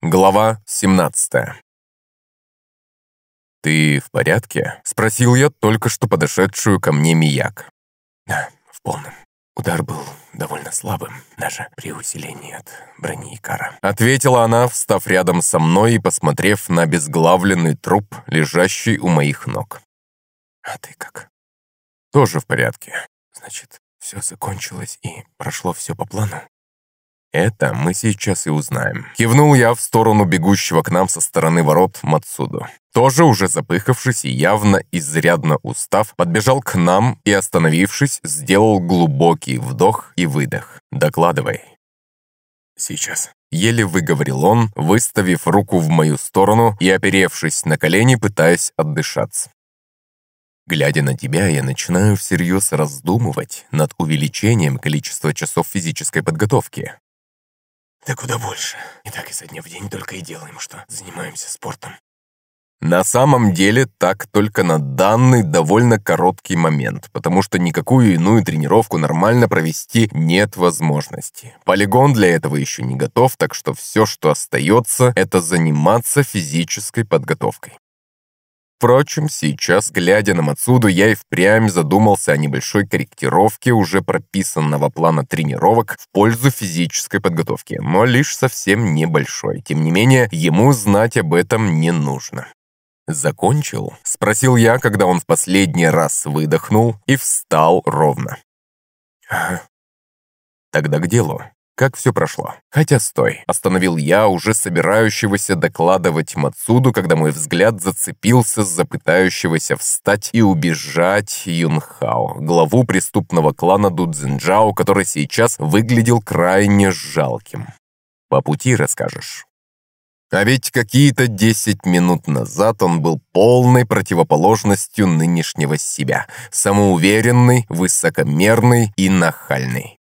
Глава 17 «Ты в порядке?» – спросил я только что подошедшую ко мне Мияк. «Да, в полном. Удар был довольно слабым, даже при усилении от брони Икара». Ответила она, встав рядом со мной и посмотрев на безглавленный труп, лежащий у моих ног. «А ты как?» «Тоже в порядке». «Значит, все закончилось и прошло все по плану?» «Это мы сейчас и узнаем». Кивнул я в сторону бегущего к нам со стороны ворот Мацуду. Тоже уже запыхавшись и явно изрядно устав, подбежал к нам и, остановившись, сделал глубокий вдох и выдох. «Докладывай». «Сейчас». Еле выговорил он, выставив руку в мою сторону и оперевшись на колени, пытаясь отдышаться. Глядя на тебя, я начинаю всерьез раздумывать над увеличением количества часов физической подготовки. Да куда больше. И так изо дня в день только и делаем, что занимаемся спортом. На самом деле так только на данный довольно короткий момент, потому что никакую иную тренировку нормально провести нет возможности. Полигон для этого еще не готов, так что все, что остается, это заниматься физической подготовкой. Впрочем, сейчас, глядя на Мацуду, я и впрямь задумался о небольшой корректировке уже прописанного плана тренировок в пользу физической подготовки, но лишь совсем небольшой. Тем не менее, ему знать об этом не нужно. «Закончил?» – спросил я, когда он в последний раз выдохнул и встал ровно. «Тогда к делу. Как все прошло? Хотя стой, остановил я уже собирающегося докладывать Мацуду, когда мой взгляд зацепился за пытающегося встать и убежать Юнхао, главу преступного клана Дудзинджао, который сейчас выглядел крайне жалким. По пути расскажешь. А ведь какие-то десять минут назад он был полной противоположностью нынешнего себя. Самоуверенный, высокомерный и нахальный.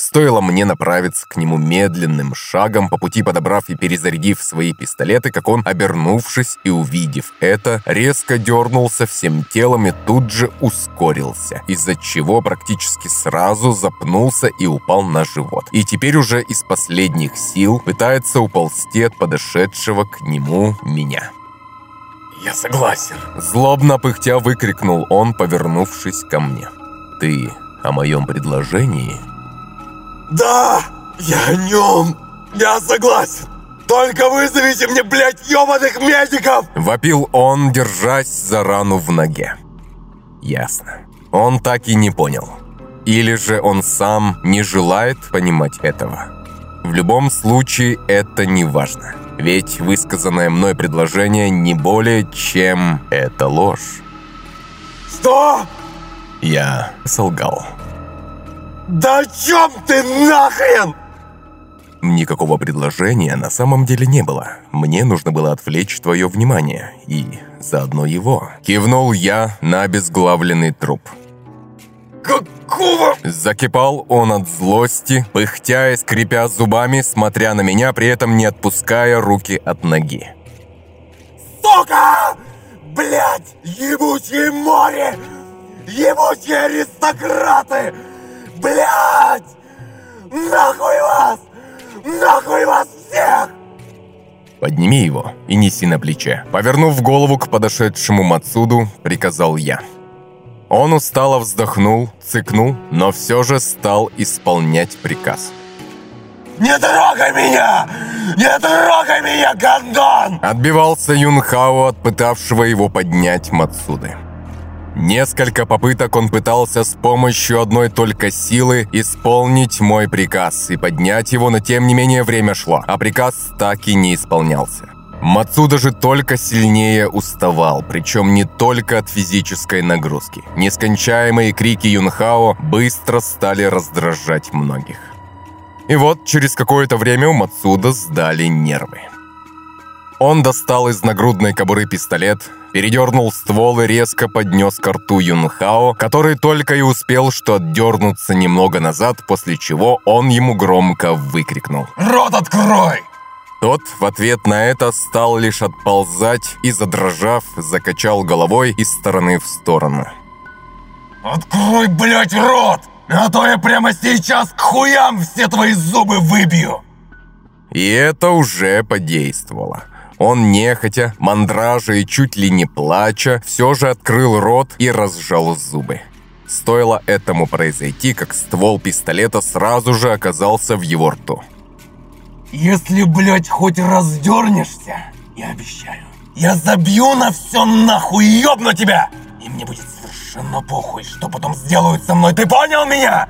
Стоило мне направиться к нему медленным шагом, по пути подобрав и перезарядив свои пистолеты, как он, обернувшись и увидев это, резко дернулся всем телом и тут же ускорился, из-за чего практически сразу запнулся и упал на живот. И теперь уже из последних сил пытается уползти от подошедшего к нему меня. «Я согласен!» Злобно пыхтя выкрикнул он, повернувшись ко мне. «Ты о моем предложении?» «Да! Я о нем! Я согласен! Только вызовите мне, блядь, ебаных медиков!» Вопил он, держась за рану в ноге. Ясно. Он так и не понял. Или же он сам не желает понимать этого. В любом случае, это не важно. Ведь высказанное мной предложение не более чем это ложь. «Что?» Я солгал. «Да о чем ты нахрен?» Никакого предложения на самом деле не было. Мне нужно было отвлечь твое внимание. И заодно его. Кивнул я на обезглавленный труп. «Какого?» Закипал он от злости, пыхтя и скрипя зубами, смотря на меня, при этом не отпуская руки от ноги. «Сука! Блядь! Ебучее море! Ебучие аристократы! Блядь! Нахуй вас! Нахуй вас всех! «Подними его и неси на плече». Повернув голову к подошедшему Мацуду, приказал я. Он устало вздохнул, цыкнул, но все же стал исполнять приказ. Не трогай меня! Не трогай меня, гандон! Отбивался Юнхао от пытавшего его поднять Мацуды. Несколько попыток он пытался с помощью одной только силы исполнить мой приказ и поднять его, но тем не менее время шло, а приказ так и не исполнялся. Мацуда же только сильнее уставал, причем не только от физической нагрузки. Нескончаемые крики Юнхао быстро стали раздражать многих. И вот через какое-то время у Мацуда сдали нервы. Он достал из нагрудной кобуры пистолет, передернул ствол и резко поднес к рту Юнхао, который только и успел что отдернуться немного назад, после чего он ему громко выкрикнул. Рот открой! Тот в ответ на это стал лишь отползать и, задрожав, закачал головой из стороны в сторону. Открой, блядь, рот! А то я прямо сейчас к хуям все твои зубы выбью! И это уже подействовало. Он нехотя, мандража и чуть ли не плача, все же открыл рот и разжал зубы. Стоило этому произойти, как ствол пистолета сразу же оказался в его рту. «Если, блядь, хоть раздернешься, я обещаю, я забью на все нахуй ёбну тебя! И мне будет совершенно похуй, что потом сделают со мной, ты понял меня?»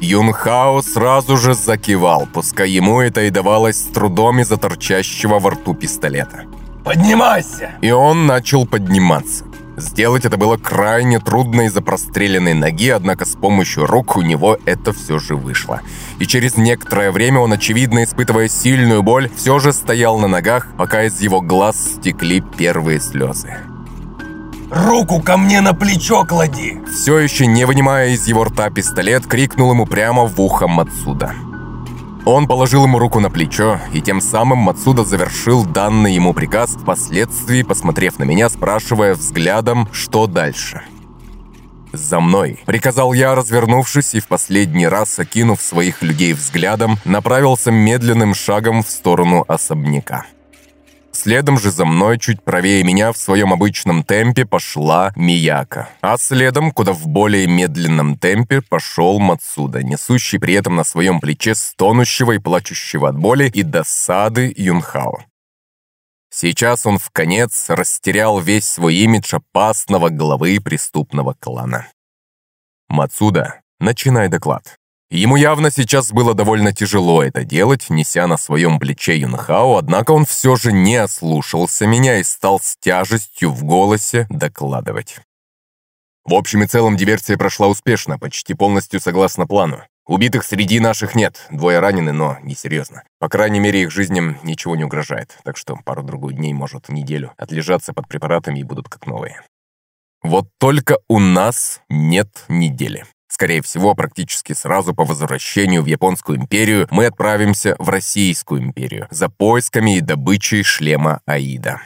Юнхао сразу же закивал, пускай ему это и давалось с трудом из-за торчащего во рту пистолета. «Поднимайся!» И он начал подниматься. Сделать это было крайне трудно из-за простреленной ноги, однако с помощью рук у него это все же вышло. И через некоторое время он, очевидно испытывая сильную боль, все же стоял на ногах, пока из его глаз стекли первые слезы. «Руку ко мне на плечо клади!» Все еще не вынимая из его рта пистолет, крикнул ему прямо в ухо Мацуда. Он положил ему руку на плечо, и тем самым Мацуда завершил данный ему приказ, впоследствии посмотрев на меня, спрашивая взглядом, что дальше. «За мной!» – приказал я, развернувшись и в последний раз, окинув своих людей взглядом, направился медленным шагом в сторону особняка. Следом же за мной, чуть правее меня, в своем обычном темпе пошла Мияка. А следом, куда в более медленном темпе, пошел Мацуда, несущий при этом на своем плече стонущего и плачущего от боли и досады Юнхао. Сейчас он в конец растерял весь свой имидж опасного главы преступного клана. Мацуда, начинай доклад. Ему явно сейчас было довольно тяжело это делать, неся на своем плече Юнхао, однако он все же не ослушался меня и стал с тяжестью в голосе докладывать. В общем и целом диверсия прошла успешно, почти полностью согласно плану. Убитых среди наших нет, двое ранены, но несерьезно. По крайней мере, их жизням ничего не угрожает, так что пару-другую дней, может, неделю, отлежаться под препаратами и будут как новые. Вот только у нас нет недели. Скорее всего, практически сразу по возвращению в Японскую империю мы отправимся в Российскую империю за поисками и добычей шлема Аида.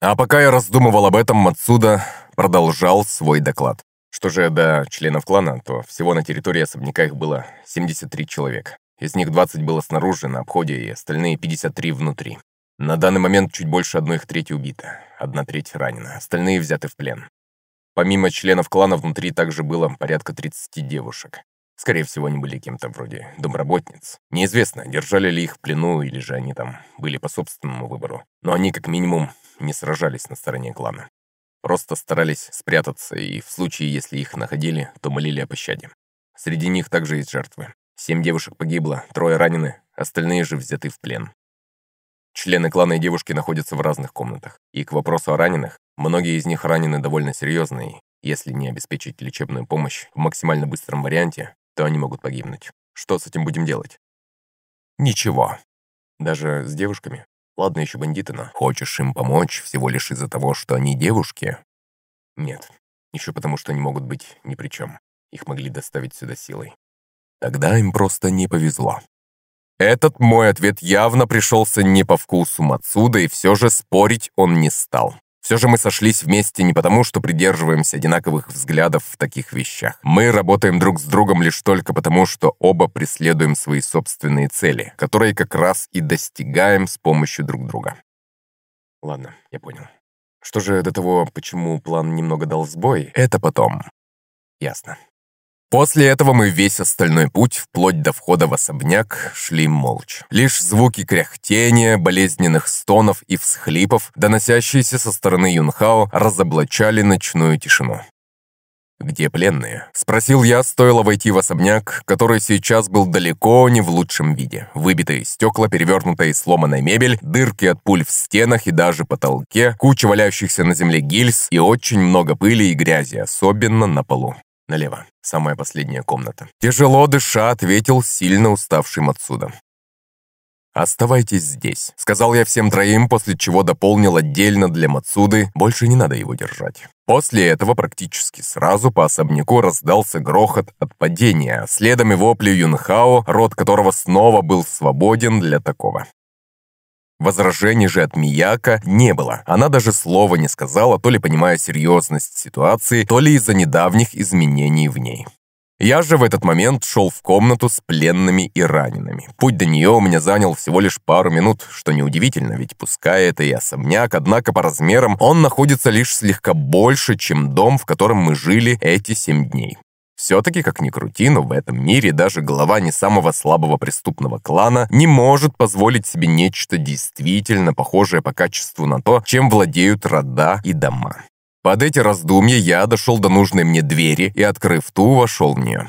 А пока я раздумывал об этом, Мацуда продолжал свой доклад. Что же до членов клана, то всего на территории особняка их было 73 человека. Из них 20 было снаружи, на обходе, и остальные 53 внутри. На данный момент чуть больше одной их трети убита, одна треть ранена, остальные взяты в плен. Помимо членов клана внутри также было порядка 30 девушек. Скорее всего, они были кем-то вроде домработниц. Неизвестно, держали ли их в плену, или же они там были по собственному выбору. Но они, как минимум, не сражались на стороне клана. Просто старались спрятаться, и в случае, если их находили, то молили о пощаде. Среди них также есть жертвы. Семь девушек погибло, трое ранены, остальные же взяты в плен. Члены клана и девушки находятся в разных комнатах. И к вопросу о раненых, многие из них ранены довольно серьезно, и если не обеспечить лечебную помощь в максимально быстром варианте, то они могут погибнуть. Что с этим будем делать? Ничего. Даже с девушками? Ладно, еще бандиты, но хочешь им помочь всего лишь из-за того, что они девушки? Нет. Еще потому, что они могут быть ни при чем. Их могли доставить сюда силой. Тогда им просто не повезло. Этот мой ответ явно пришелся не по вкусу Мацуда, и все же спорить он не стал. Все же мы сошлись вместе не потому, что придерживаемся одинаковых взглядов в таких вещах. Мы работаем друг с другом лишь только потому, что оба преследуем свои собственные цели, которые как раз и достигаем с помощью друг друга. Ладно, я понял. Что же до того, почему план немного дал сбой, это потом. Ясно. После этого мы весь остальной путь, вплоть до входа в особняк, шли молча. Лишь звуки кряхтения, болезненных стонов и всхлипов, доносящиеся со стороны Юнхао, разоблачали ночную тишину. «Где пленные?» – спросил я, стоило войти в особняк, который сейчас был далеко не в лучшем виде. Выбитые стекла, перевернутая и сломанная мебель, дырки от пуль в стенах и даже потолке, куча валяющихся на земле гильз и очень много пыли и грязи, особенно на полу. Налево. Самая последняя комната. Тяжело дыша, ответил сильно уставшим отсюда. «Оставайтесь здесь», — сказал я всем троим, после чего дополнил отдельно для Мацуды, больше не надо его держать. После этого практически сразу по особняку раздался грохот от падения, следом и вопли Юнхао, рот которого снова был свободен для такого. Возражений же от Мияка не было. Она даже слова не сказала, то ли понимая серьезность ситуации, то ли из-за недавних изменений в ней. Я же в этот момент шел в комнату с пленными и ранеными. Путь до нее у меня занял всего лишь пару минут, что неудивительно, ведь пускай это и особняк, однако по размерам он находится лишь слегка больше, чем дом, в котором мы жили эти семь дней. Все-таки, как ни крути, но в этом мире даже глава не самого слабого преступного клана не может позволить себе нечто действительно похожее по качеству на то, чем владеют рода и дома. Под эти раздумья я дошел до нужной мне двери и, открыв ту, вошел в нее.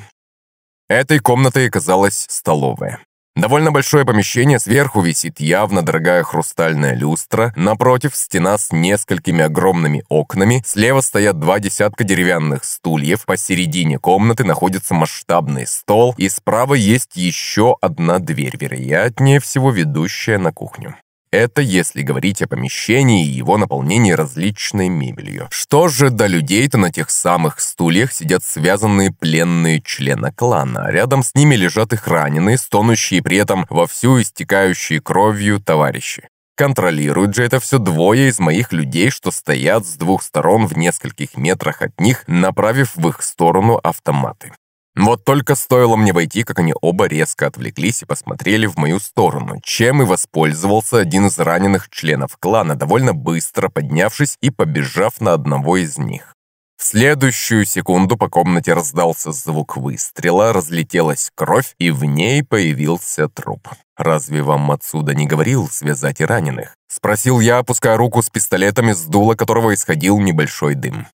Этой комнатой оказалась столовая. Довольно большое помещение, сверху висит явно дорогая хрустальная люстра, напротив стена с несколькими огромными окнами, слева стоят два десятка деревянных стульев, посередине комнаты находится масштабный стол, и справа есть еще одна дверь, вероятнее всего ведущая на кухню. Это если говорить о помещении и его наполнении различной мебелью. Что же до людей-то на тех самых стульях сидят связанные пленные члены клана. Рядом с ними лежат их раненые, стонущие при этом вовсю истекающие кровью товарищи. Контролируют же это все двое из моих людей, что стоят с двух сторон в нескольких метрах от них, направив в их сторону автоматы. Вот только стоило мне войти, как они оба резко отвлеклись и посмотрели в мою сторону, чем и воспользовался один из раненых членов клана, довольно быстро поднявшись и побежав на одного из них. В следующую секунду по комнате раздался звук выстрела, разлетелась кровь, и в ней появился труп. «Разве вам отсюда не говорил связать и раненых?» Спросил я, опуская руку с пистолетом, из дула которого исходил небольшой дым.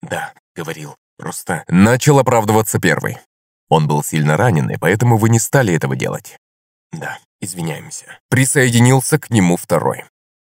«Да, говорил», Просто начал оправдываться первый. Он был сильно ранен, и поэтому вы не стали этого делать. Да, извиняемся. Присоединился к нему второй.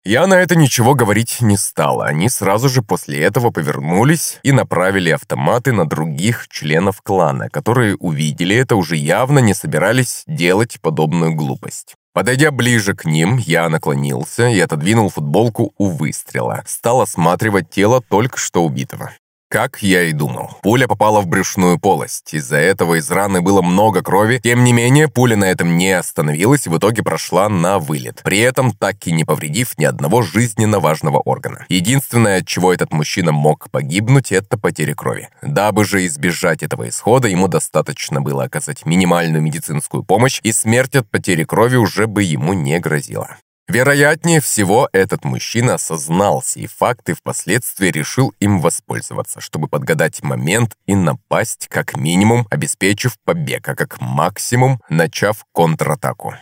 Я на это ничего говорить не стал. Они сразу же после этого повернулись и направили автоматы на других членов клана, которые увидели это, уже явно не собирались делать подобную глупость. Подойдя ближе к ним, я наклонился и отодвинул футболку у выстрела. Стал осматривать тело только что убитого. Как я и думал, пуля попала в брюшную полость. Из-за этого из раны было много крови. Тем не менее, пуля на этом не остановилась и в итоге прошла на вылет. При этом так и не повредив ни одного жизненно важного органа. Единственное, от чего этот мужчина мог погибнуть, это потеря крови. Дабы же избежать этого исхода, ему достаточно было оказать минимальную медицинскую помощь, и смерть от потери крови уже бы ему не грозила. Вероятнее всего, этот мужчина осознал сей факт и впоследствии решил им воспользоваться, чтобы подгадать момент и напасть, как минимум, обеспечив побег, а как максимум, начав контратаку.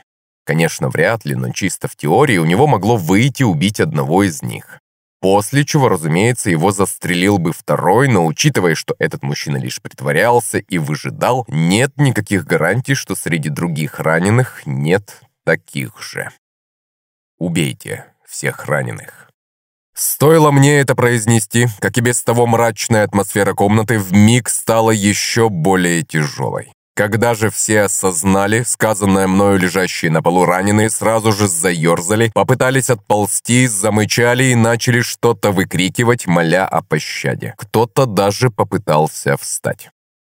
Конечно, вряд ли, но чисто в теории у него могло выйти убить одного из них. После чего, разумеется, его застрелил бы второй, но учитывая, что этот мужчина лишь притворялся и выжидал, нет никаких гарантий, что среди других раненых нет таких же. Убейте всех раненых. Стоило мне это произнести, как и без того мрачная атмосфера комнаты вмиг стала еще более тяжелой. Когда же все осознали, сказанное мною лежащие на полу раненые сразу же заерзали, попытались отползти, замычали и начали что-то выкрикивать, моля о пощаде. Кто-то даже попытался встать.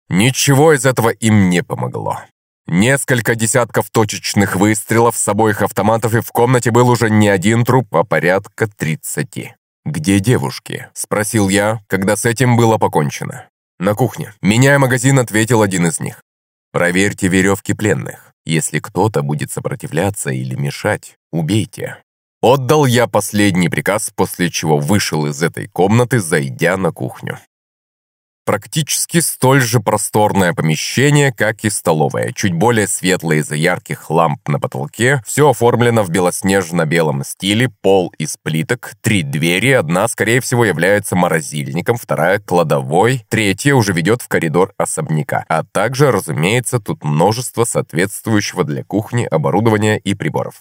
Ничего из этого им не помогло. Несколько десятков точечных выстрелов с обоих автоматов, и в комнате был уже не один труп, а порядка тридцати. «Где девушки?» – спросил я, когда с этим было покончено. «На кухне». Меняя магазин, ответил один из них. «Проверьте веревки пленных. Если кто-то будет сопротивляться или мешать, убейте». Отдал я последний приказ, после чего вышел из этой комнаты, зайдя на кухню. Практически столь же просторное помещение, как и столовая, чуть более светлое из-за ярких ламп на потолке, все оформлено в белоснежно-белом стиле, пол из плиток, три двери, одна, скорее всего, является морозильником, вторая – кладовой, третья уже ведет в коридор особняка, а также, разумеется, тут множество соответствующего для кухни оборудования и приборов.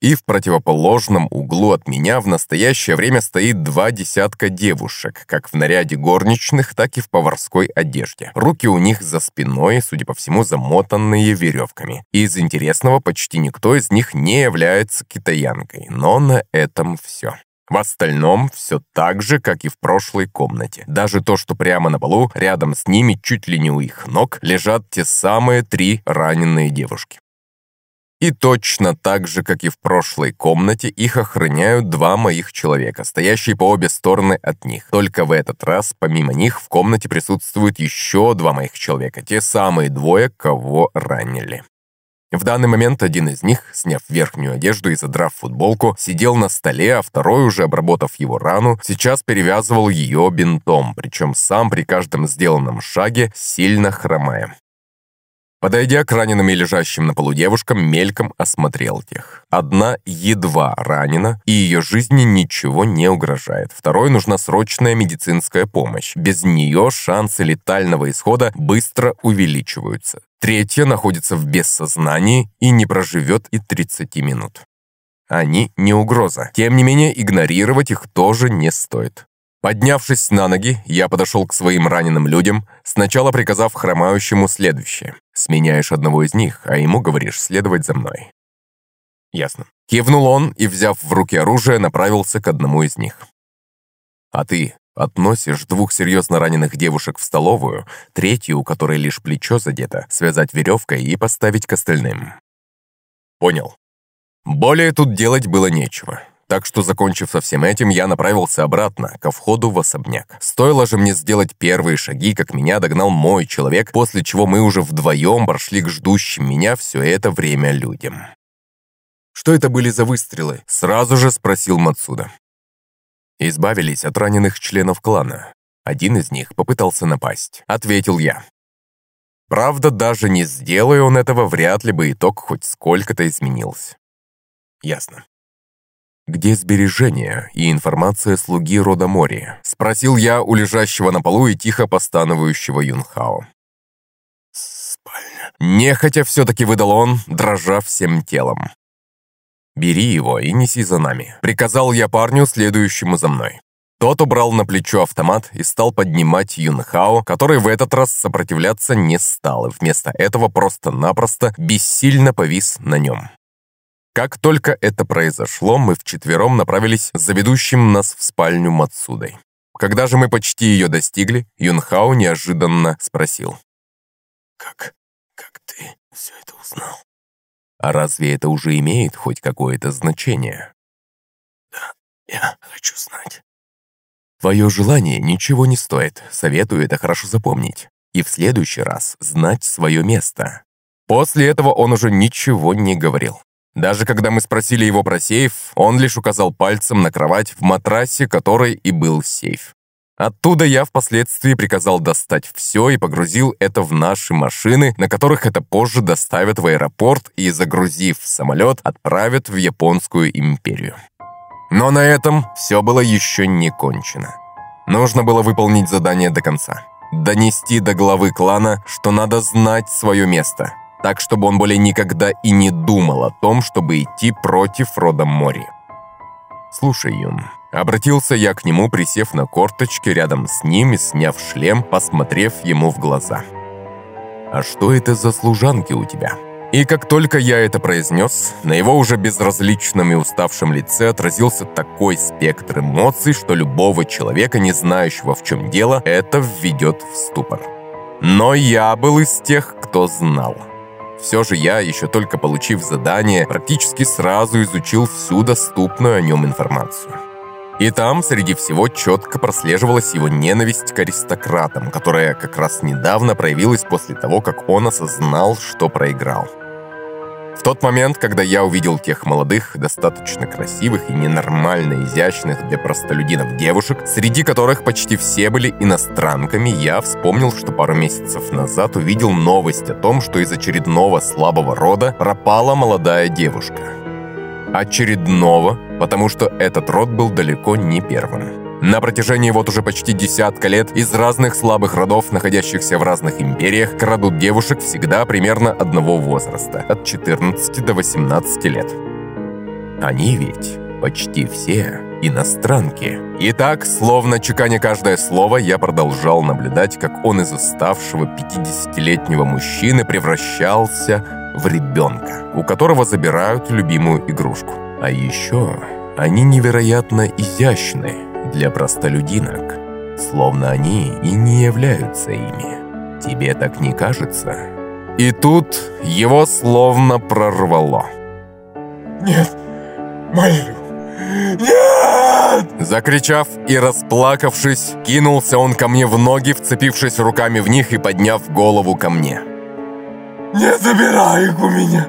И в противоположном углу от меня в настоящее время стоит два десятка девушек, как в наряде горничных, так и в поварской одежде. Руки у них за спиной, судя по всему, замотанные веревками. Из интересного, почти никто из них не является китаянкой, но на этом все. В остальном все так же, как и в прошлой комнате. Даже то, что прямо на полу, рядом с ними, чуть ли не у их ног, лежат те самые три раненые девушки. И точно так же, как и в прошлой комнате, их охраняют два моих человека, стоящие по обе стороны от них. Только в этот раз, помимо них, в комнате присутствуют еще два моих человека, те самые двое, кого ранили. В данный момент один из них, сняв верхнюю одежду и задрав футболку, сидел на столе, а второй, уже обработав его рану, сейчас перевязывал ее бинтом, причем сам при каждом сделанном шаге сильно хромая. Подойдя к раненым и лежащим на полу девушкам, мельком осмотрел тех. Одна едва ранена, и ее жизни ничего не угрожает. Второй нужна срочная медицинская помощь. Без нее шансы летального исхода быстро увеличиваются. Третья находится в бессознании и не проживет и 30 минут. Они не угроза. Тем не менее, игнорировать их тоже не стоит. Поднявшись на ноги, я подошел к своим раненым людям, сначала приказав хромающему следующее. «Сменяешь одного из них, а ему говоришь следовать за мной». «Ясно». Кивнул он и, взяв в руки оружие, направился к одному из них. «А ты относишь двух серьезно раненых девушек в столовую, третью, у которой лишь плечо задето, связать веревкой и поставить к остальным». «Понял». Более тут делать было нечего. Так что, закончив со всем этим, я направился обратно, ко входу в особняк. Стоило же мне сделать первые шаги, как меня догнал мой человек, после чего мы уже вдвоем прошли к ждущим меня все это время людям. «Что это были за выстрелы?» – сразу же спросил Мацуда. Избавились от раненых членов клана. Один из них попытался напасть. Ответил я. Правда, даже не сделая он этого, вряд ли бы итог хоть сколько-то изменился. Ясно. «Где сбережения и информация слуги рода Мори?» – спросил я у лежащего на полу и тихо постановающего Юнхао. «Спальня». Нехотя все-таки выдал он, дрожа всем телом. «Бери его и неси за нами», – приказал я парню, следующему за мной. Тот убрал на плечо автомат и стал поднимать Юнхао, который в этот раз сопротивляться не стал, и вместо этого просто-напросто бессильно повис на нем. Как только это произошло, мы вчетвером направились за ведущим нас в спальню Мацудой. Когда же мы почти ее достигли, Юнхао неожиданно спросил. «Как... как ты все это узнал?» «А разве это уже имеет хоть какое-то значение?» «Да, я хочу знать». «Твое желание ничего не стоит, советую это хорошо запомнить. И в следующий раз знать свое место». После этого он уже ничего не говорил. Даже когда мы спросили его про сейф, он лишь указал пальцем на кровать в матрасе, которой и был сейф. Оттуда я впоследствии приказал достать все и погрузил это в наши машины, на которых это позже доставят в аэропорт и, загрузив в самолет, отправят в Японскую империю. Но на этом все было еще не кончено. Нужно было выполнить задание до конца. Донести до главы клана, что надо знать свое место – так чтобы он более никогда и не думал о том, чтобы идти против рода Мори. «Слушай, Юн», — обратился я к нему, присев на корточки рядом с ним и сняв шлем, посмотрев ему в глаза. «А что это за служанки у тебя?» И как только я это произнес, на его уже безразличном и уставшем лице отразился такой спектр эмоций, что любого человека, не знающего в чем дело, это введет в ступор. Но я был из тех, кто знал. Все же я, еще только получив задание, практически сразу изучил всю доступную о нем информацию. И там, среди всего, четко прослеживалась его ненависть к аристократам, которая как раз недавно проявилась после того, как он осознал, что проиграл. В тот момент, когда я увидел тех молодых, достаточно красивых и ненормально изящных для простолюдинов девушек, среди которых почти все были иностранками, я вспомнил, что пару месяцев назад увидел новость о том, что из очередного слабого рода пропала молодая девушка. Очередного, потому что этот род был далеко не первым. На протяжении вот уже почти десятка лет из разных слабых родов, находящихся в разных империях, крадут девушек всегда примерно одного возраста, от 14 до 18 лет. Они ведь почти все иностранки. И так, словно чеканя каждое слово, я продолжал наблюдать, как он из уставшего 50-летнего мужчины превращался в ребенка, у которого забирают любимую игрушку. А еще они невероятно изящны, для простолюдинок, словно они и не являются ими. Тебе так не кажется? И тут его словно прорвало. Нет! Молю! Нет! Закричав и расплакавшись, кинулся он ко мне в ноги, вцепившись руками в них и подняв голову ко мне. Не забирай их у меня!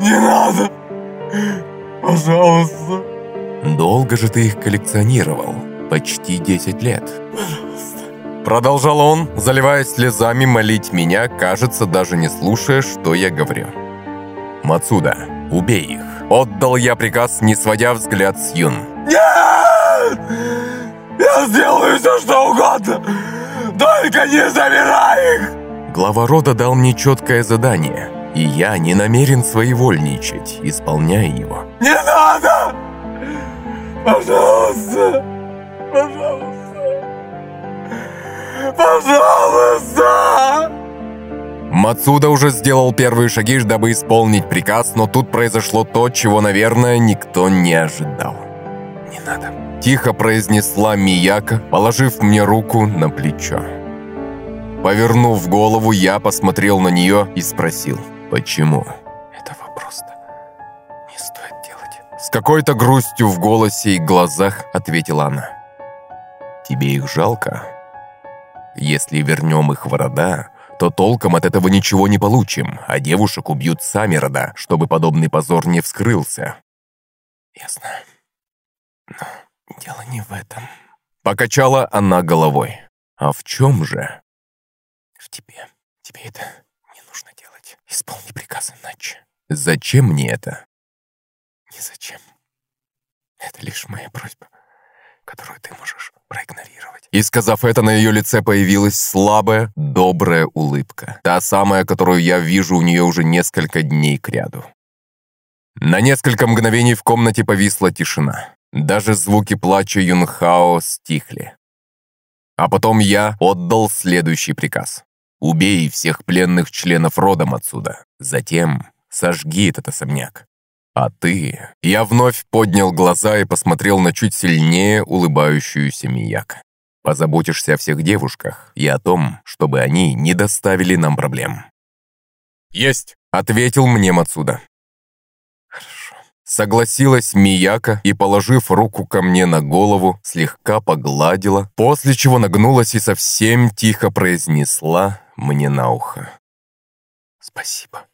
Не надо! Пожалуйста! Долго же ты их коллекционировал? Почти 10 лет. Пожалуйста! Продолжал он, заливаясь слезами молить меня, кажется, даже не слушая, что я говорю. «Мацуда, убей их!» Отдал я приказ, не сводя взгляд с Юн. Нет! Я сделаю все, что угодно! Только не забирай их! Глава рода дал мне четкое задание, и я не намерен своевольничать, исполняя его. Не надо! Пожалуйста! Пожалуйста! Пожалуйста! Мацуда уже сделал первые шаги, дабы исполнить приказ, но тут произошло то, чего, наверное, никто не ожидал. «Не надо», – тихо произнесла Мияка, положив мне руку на плечо. Повернув голову, я посмотрел на нее и спросил, почему? Этого просто какой-то грустью в голосе и глазах ответила она. Тебе их жалко? Если вернем их в рода, то толком от этого ничего не получим, а девушек убьют сами рода, чтобы подобный позор не вскрылся. Ясно. Но дело не в этом. Покачала она головой. А в чем же? В тебе. Тебе это не нужно делать. Исполни приказ иначе. Зачем мне это? Не зачем. Это лишь моя просьба, которую ты можешь проигнорировать. И сказав это, на ее лице появилась слабая, добрая улыбка. Та самая, которую я вижу у нее уже несколько дней кряду. На несколько мгновений в комнате повисла тишина. Даже звуки плача Юнхао стихли. А потом я отдал следующий приказ. Убей всех пленных членов рода отсюда. Затем сожги этот особняк. А ты... Я вновь поднял глаза и посмотрел на чуть сильнее улыбающуюся Мияк. Позаботишься о всех девушках и о том, чтобы они не доставили нам проблем. «Есть!» — ответил мне Мацуда. «Хорошо». Согласилась Мияка и, положив руку ко мне на голову, слегка погладила, после чего нагнулась и совсем тихо произнесла мне на ухо. «Спасибо. Ты молодец».